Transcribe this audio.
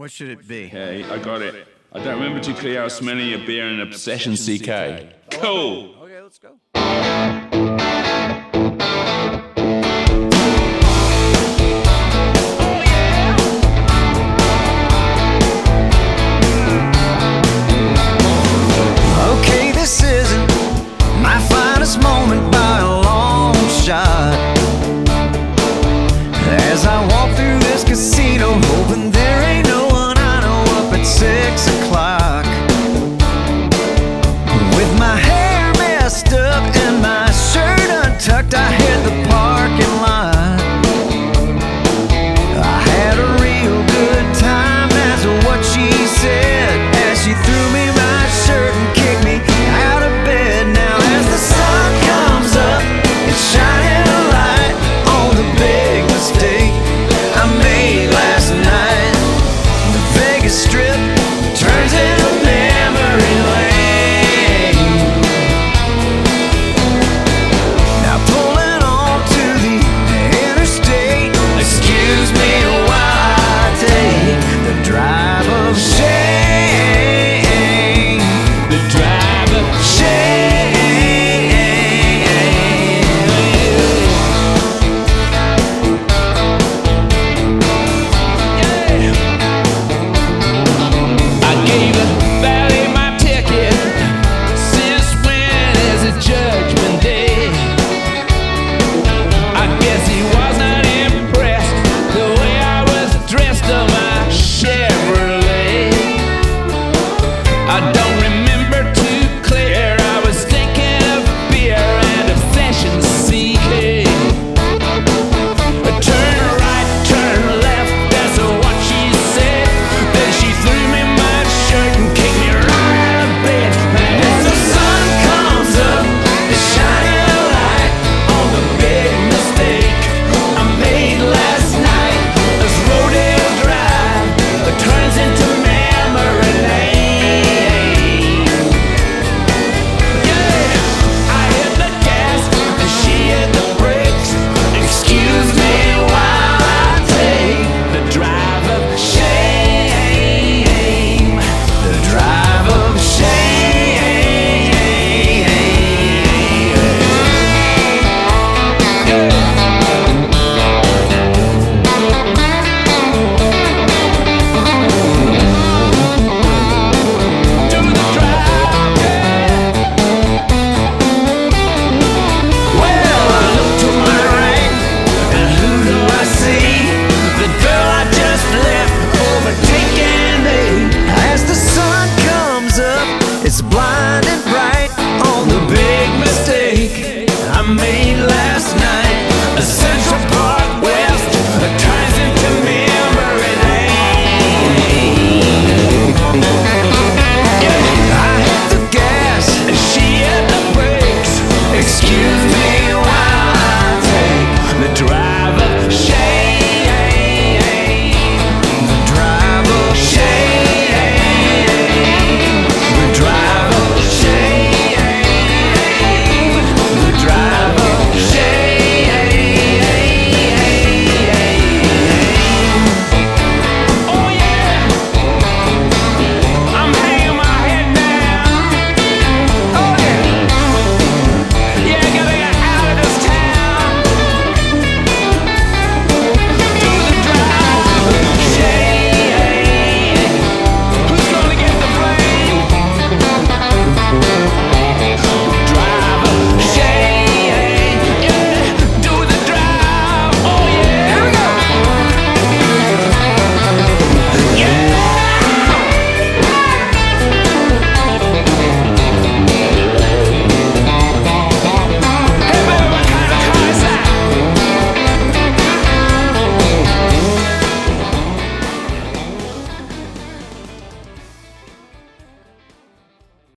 What should it be? Hey, I got it. I don't remember too clear how many a beer and obsession CK. Cool. Okay, let's go. It's blinding bright on the big mistake I made last night. A Central Park West, turns into Memory Lane. I hit the gas and she hit the brakes. Excuse me while I take the drive of shame.